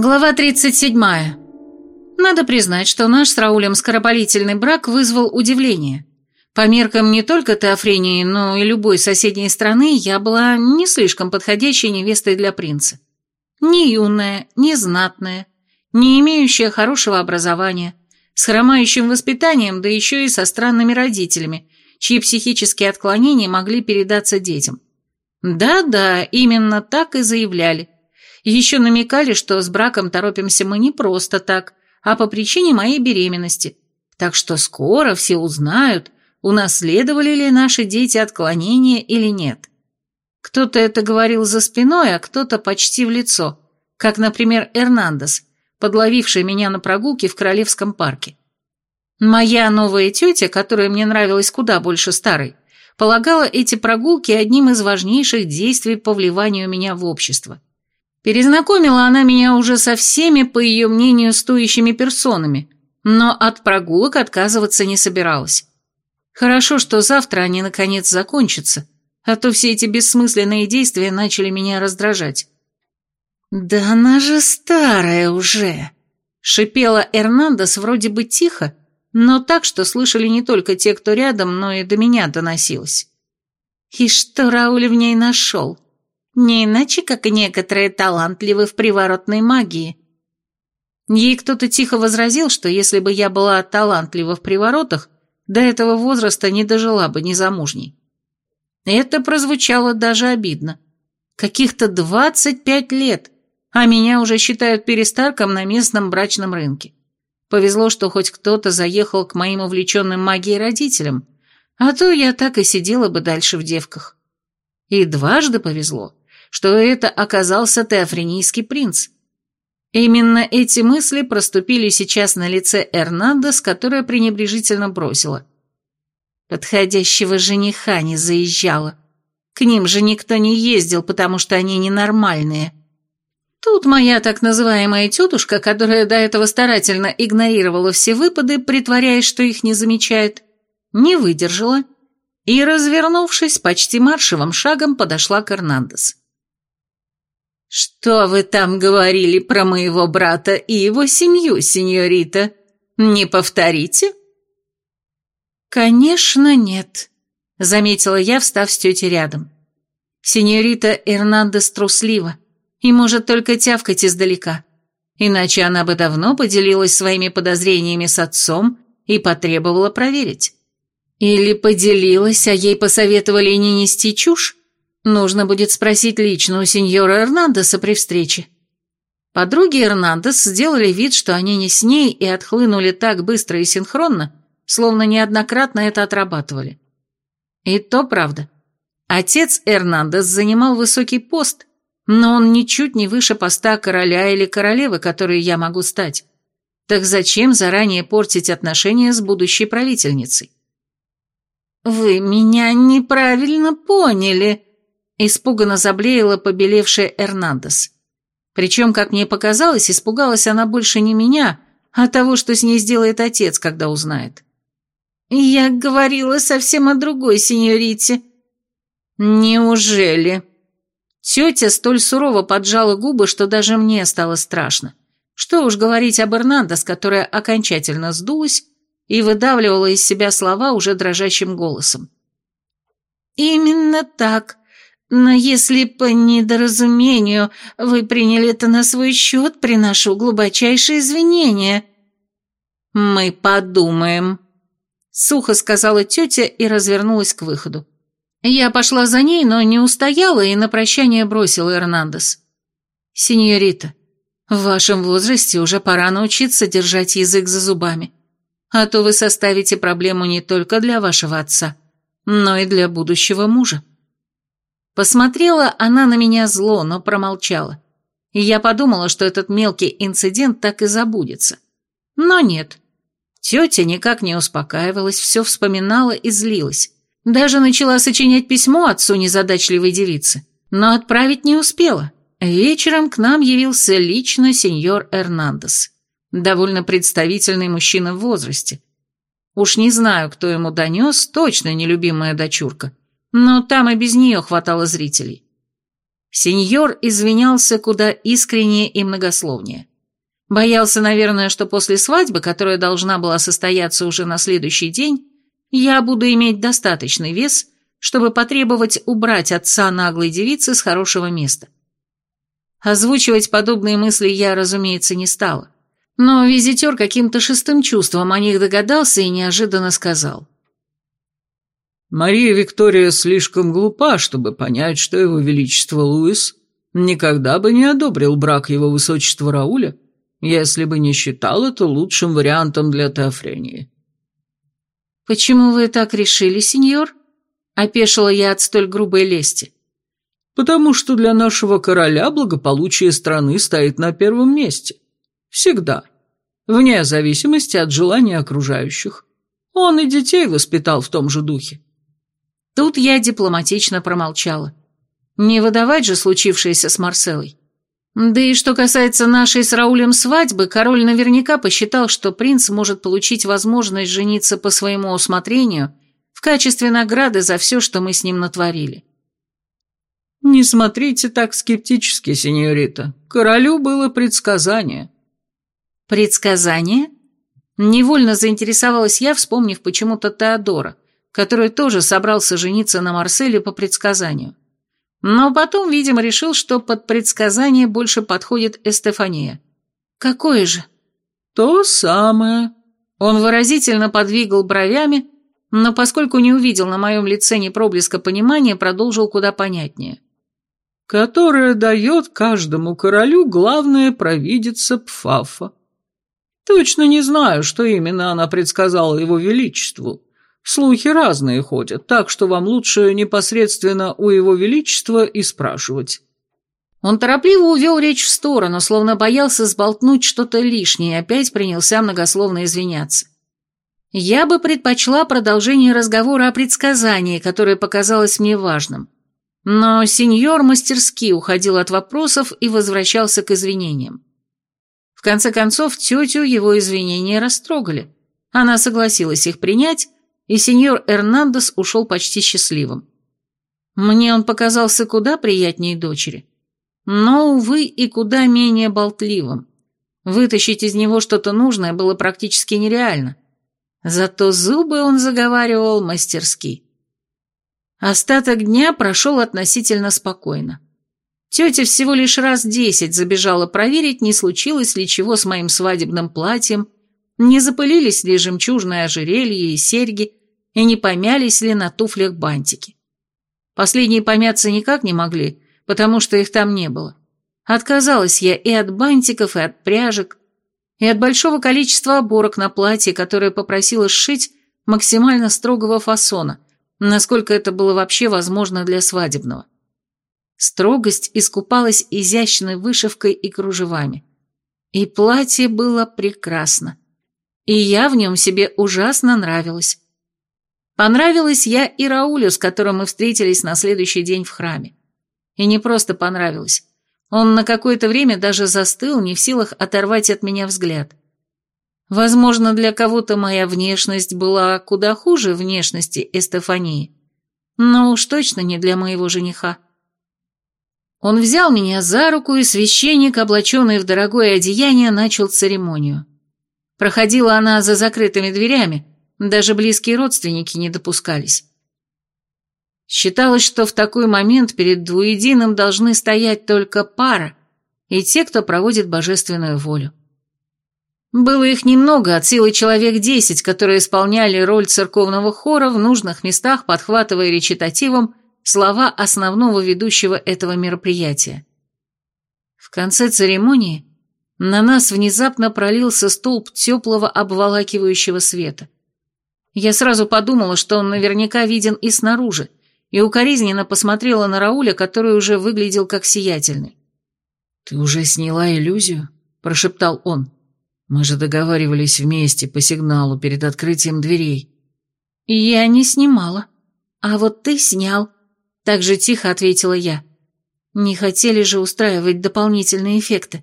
Глава 37. Надо признать, что наш с Раулем скоропалительный брак вызвал удивление. По меркам не только Теофрении, но и любой соседней страны я была не слишком подходящей невестой для принца. Не юная, не знатная, не имеющая хорошего образования, с хромающим воспитанием, да еще и со странными родителями, чьи психические отклонения могли передаться детям. Да-да, именно так и заявляли – еще намекали, что с браком торопимся мы не просто так, а по причине моей беременности. Так что скоро все узнают, унаследовали ли наши дети отклонения или нет. Кто-то это говорил за спиной, а кто-то почти в лицо, как, например, Эрнандес, подловивший меня на прогулке в Королевском парке. Моя новая тетя, которая мне нравилась куда больше старой, полагала эти прогулки одним из важнейших действий по вливанию меня в общество. Перезнакомила она меня уже со всеми, по ее мнению, стоящими персонами, но от прогулок отказываться не собиралась. Хорошо, что завтра они наконец закончатся, а то все эти бессмысленные действия начали меня раздражать. «Да она же старая уже!» — шипела Эрнандес вроде бы тихо, но так, что слышали не только те, кто рядом, но и до меня доносилось. «И что Рауль в ней нашел?» Не иначе, как некоторые талантливы в приворотной магии. Ей кто-то тихо возразил, что если бы я была талантлива в приворотах, до этого возраста не дожила бы незамужней. Это прозвучало даже обидно. Каких-то двадцать пять лет, а меня уже считают перестарком на местном брачном рынке. Повезло, что хоть кто-то заехал к моим увлеченным магией родителям, а то я так и сидела бы дальше в девках. И дважды повезло что это оказался теофренийский принц. Именно эти мысли проступили сейчас на лице Эрнандес, которая пренебрежительно бросила. Подходящего жениха не заезжала. К ним же никто не ездил, потому что они ненормальные. Тут моя так называемая тетушка, которая до этого старательно игнорировала все выпады, притворяясь, что их не замечает, не выдержала и, развернувшись, почти маршевым шагом подошла к Эрнандес. «Что вы там говорили про моего брата и его семью, сеньорита? Не повторите?» «Конечно нет», — заметила я, встав с тетей рядом. «Сеньорита Эрнандес труслива и может только тявкать издалека, иначе она бы давно поделилась своими подозрениями с отцом и потребовала проверить. Или поделилась, а ей посоветовали не нести чушь, Нужно будет спросить лично у сеньора Эрнандеса при встрече. Подруги Эрнандес сделали вид, что они не с ней, и отхлынули так быстро и синхронно, словно неоднократно это отрабатывали. И то правда. Отец Эрнандес занимал высокий пост, но он ничуть не выше поста короля или королевы, которые я могу стать. Так зачем заранее портить отношения с будущей правительницей? «Вы меня неправильно поняли», Испуганно заблеяла побелевшая Эрнандес. Причем, как мне показалось, испугалась она больше не меня, а того, что с ней сделает отец, когда узнает. «Я говорила совсем о другой сеньорите». «Неужели?» Тетя столь сурово поджала губы, что даже мне стало страшно. Что уж говорить об Эрнандес, которая окончательно сдулась и выдавливала из себя слова уже дрожащим голосом. «Именно так. Но если по недоразумению вы приняли это на свой счет, приношу глубочайшие извинения». «Мы подумаем», — сухо сказала тетя и развернулась к выходу. Я пошла за ней, но не устояла и на прощание бросила Эрнандес. «Синьорита, в вашем возрасте уже пора научиться держать язык за зубами, а то вы составите проблему не только для вашего отца, но и для будущего мужа». Посмотрела она на меня зло, но промолчала. И я подумала, что этот мелкий инцидент так и забудется. Но нет. Тетя никак не успокаивалась, все вспоминала и злилась. Даже начала сочинять письмо отцу незадачливой девицы, но отправить не успела. Вечером к нам явился лично сеньор Эрнандес, довольно представительный мужчина в возрасте. Уж не знаю, кто ему донес, точно нелюбимая дочурка но там и без нее хватало зрителей. Сеньор извинялся куда искреннее и многословнее. Боялся, наверное, что после свадьбы, которая должна была состояться уже на следующий день, я буду иметь достаточный вес, чтобы потребовать убрать отца наглой девицы с хорошего места. Озвучивать подобные мысли я, разумеется, не стала. Но визитер каким-то шестым чувством о них догадался и неожиданно сказал. «Мария Виктория слишком глупа, чтобы понять, что его величество Луис никогда бы не одобрил брак его высочества Рауля, если бы не считал это лучшим вариантом для Теофрении». «Почему вы так решили, сеньор?» — опешила я от столь грубой лести. «Потому что для нашего короля благополучие страны стоит на первом месте. Всегда. Вне зависимости от желания окружающих. Он и детей воспитал в том же духе». Тут я дипломатично промолчала. Не выдавать же случившееся с Марселой. Да и что касается нашей с Раулем свадьбы, король наверняка посчитал, что принц может получить возможность жениться по своему усмотрению в качестве награды за все, что мы с ним натворили. «Не смотрите так скептически, сеньорита. Королю было предсказание». «Предсказание?» Невольно заинтересовалась я, вспомнив почему-то Теодора, который тоже собрался жениться на Марселе по предсказанию. Но потом, видимо, решил, что под предсказание больше подходит Эстефания. «Какое же?» «То самое». Он выразительно подвигал бровями, но поскольку не увидел на моем лице ни проблеска понимания, продолжил куда понятнее. «Которое дает каждому королю главное провидица Пфафа. Точно не знаю, что именно она предсказала его величеству, Слухи разные ходят, так что вам лучше непосредственно у его величества и спрашивать». Он торопливо увел речь в сторону, словно боялся сболтнуть что-то лишнее, и опять принялся многословно извиняться. Я бы предпочла продолжение разговора о предсказании, которое показалось мне важным. Но сеньор мастерски уходил от вопросов и возвращался к извинениям. В конце концов, тетю его извинения растрогали. Она согласилась их принять, и сеньор Эрнандес ушел почти счастливым. Мне он показался куда приятнее дочери, но, увы, и куда менее болтливым. Вытащить из него что-то нужное было практически нереально. Зато зубы он заговаривал мастерски. Остаток дня прошел относительно спокойно. Тетя всего лишь раз десять забежала проверить, не случилось ли чего с моим свадебным платьем, не запылились ли жемчужное ожерелье и серьги, и не помялись ли на туфлях бантики. Последние помяться никак не могли, потому что их там не было. Отказалась я и от бантиков, и от пряжек, и от большого количества оборок на платье, которое попросила сшить максимально строгого фасона, насколько это было вообще возможно для свадебного. Строгость искупалась изящной вышивкой и кружевами. И платье было прекрасно. И я в нем себе ужасно нравилась. Понравилась я и Раулю, с которым мы встретились на следующий день в храме. И не просто понравилась. Он на какое-то время даже застыл, не в силах оторвать от меня взгляд. Возможно, для кого-то моя внешность была куда хуже внешности Эстефании, но уж точно не для моего жениха. Он взял меня за руку, и священник, облаченный в дорогое одеяние, начал церемонию. Проходила она за закрытыми дверями, даже близкие родственники не допускались. Считалось, что в такой момент перед двуединым должны стоять только пара и те, кто проводит божественную волю. Было их немного, от силы человек десять, которые исполняли роль церковного хора в нужных местах, подхватывая речитативом слова основного ведущего этого мероприятия. В конце церемонии на нас внезапно пролился столб теплого обволакивающего света. Я сразу подумала, что он наверняка виден и снаружи, и укоризненно посмотрела на Рауля, который уже выглядел как сиятельный. «Ты уже сняла иллюзию?» – прошептал он. «Мы же договаривались вместе по сигналу перед открытием дверей». «Я не снимала. А вот ты снял», – так же тихо ответила я. «Не хотели же устраивать дополнительные эффекты».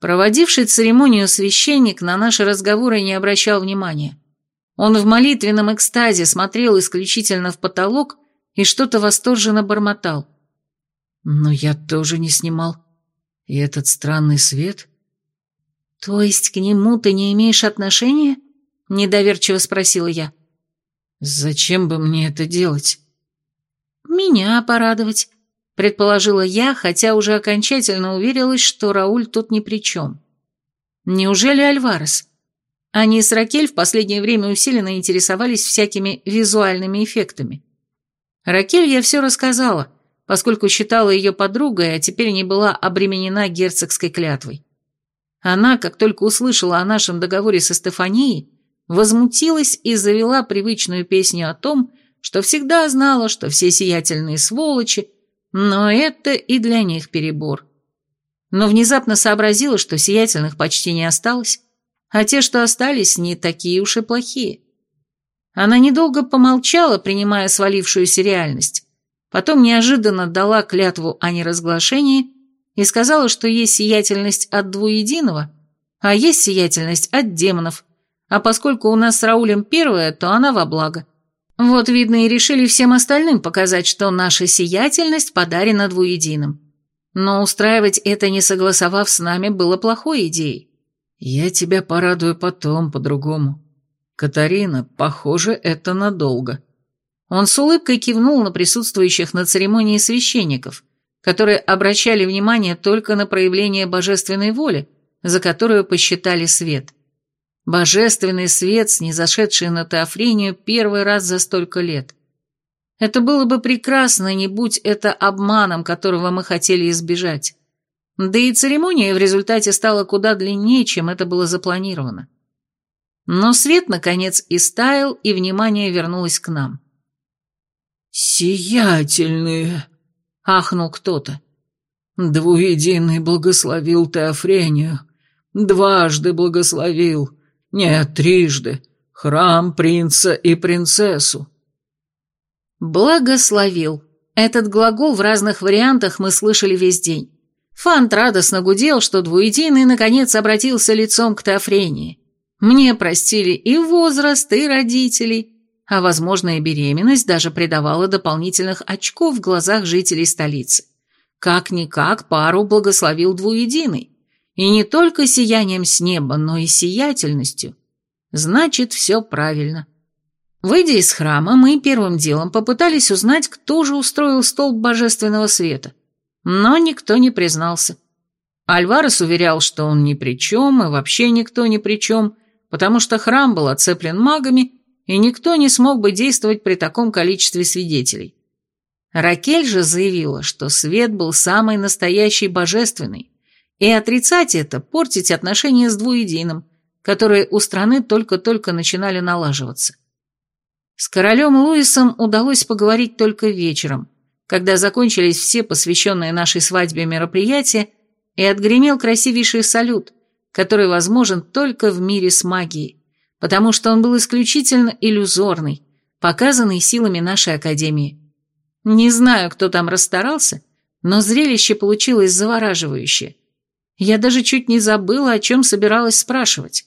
Проводивший церемонию священник на наши разговоры не обращал внимания. Он в молитвенном экстазе смотрел исключительно в потолок и что-то восторженно бормотал. Но я тоже не снимал. И этот странный свет... То есть к нему ты не имеешь отношения? Недоверчиво спросила я. Зачем бы мне это делать? Меня порадовать, предположила я, хотя уже окончательно уверилась, что Рауль тут ни при чем. Неужели Альварес? Они с Ракель в последнее время усиленно интересовались всякими визуальными эффектами. Ракель я все рассказала, поскольку считала ее подругой, а теперь не была обременена герцогской клятвой. Она, как только услышала о нашем договоре со Стефанией, возмутилась и завела привычную песню о том, что всегда знала, что все сиятельные сволочи, но это и для них перебор. Но внезапно сообразила, что сиятельных почти не осталось, а те, что остались, не такие уж и плохие. Она недолго помолчала, принимая свалившуюся реальность, потом неожиданно дала клятву о неразглашении и сказала, что есть сиятельность от двуединого, а есть сиятельность от демонов, а поскольку у нас с Раулем первая, то она во благо. Вот, видно, и решили всем остальным показать, что наша сиятельность подарена двуединым. Но устраивать это, не согласовав с нами, было плохой идеей. «Я тебя порадую потом, по-другому. Катарина, похоже, это надолго». Он с улыбкой кивнул на присутствующих на церемонии священников, которые обращали внимание только на проявление божественной воли, за которую посчитали свет. Божественный свет, снизошедший на Теофрению первый раз за столько лет. Это было бы прекрасно, не будь это обманом, которого мы хотели избежать. Да и церемония в результате стала куда длиннее, чем это было запланировано. Но свет, наконец, истаял, и внимание вернулось к нам. «Сиятельные!» — ахнул кто-то. «Двуединый благословил Теофрению, дважды благословил, нет, трижды, храм принца и принцессу». «Благословил». Этот глагол в разных вариантах мы слышали весь день. Фант радостно гудел, что двуединый наконец обратился лицом к Теофрении. Мне простили и возраст, и родителей, а возможная беременность даже придавала дополнительных очков в глазах жителей столицы. Как-никак пару благословил двуединый. И не только сиянием с неба, но и сиятельностью. Значит, все правильно. Выйдя из храма, мы первым делом попытались узнать, кто же устроил столб божественного света. Но никто не признался. Альварес уверял, что он ни при чем, и вообще никто ни при чем, потому что храм был оцеплен магами, и никто не смог бы действовать при таком количестве свидетелей. Ракель же заявила, что свет был самый настоящий божественный, и отрицать это, портить отношения с двуединым, которые у страны только-только начинали налаживаться. С королем Луисом удалось поговорить только вечером, когда закончились все посвященные нашей свадьбе мероприятия, и отгремел красивейший салют, который возможен только в мире с магией потому что он был исключительно иллюзорный, показанный силами нашей Академии. Не знаю, кто там расстарался, но зрелище получилось завораживающее. Я даже чуть не забыла, о чем собиралась спрашивать.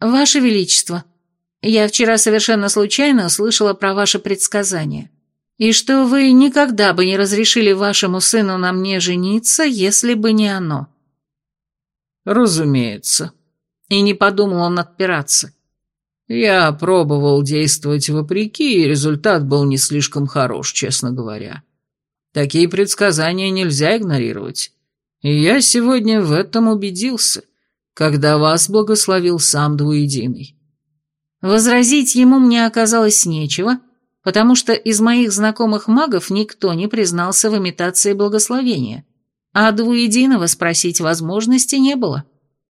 «Ваше Величество, я вчера совершенно случайно услышала про ваше предсказание, и что вы никогда бы не разрешили вашему сыну на мне жениться, если бы не оно». «Разумеется», и не подумал он отпираться. Я пробовал действовать вопреки, и результат был не слишком хорош, честно говоря. Такие предсказания нельзя игнорировать. И я сегодня в этом убедился, когда вас благословил сам двуединый. Возразить ему мне оказалось нечего, потому что из моих знакомых магов никто не признался в имитации благословения, а двуединого спросить возможности не было.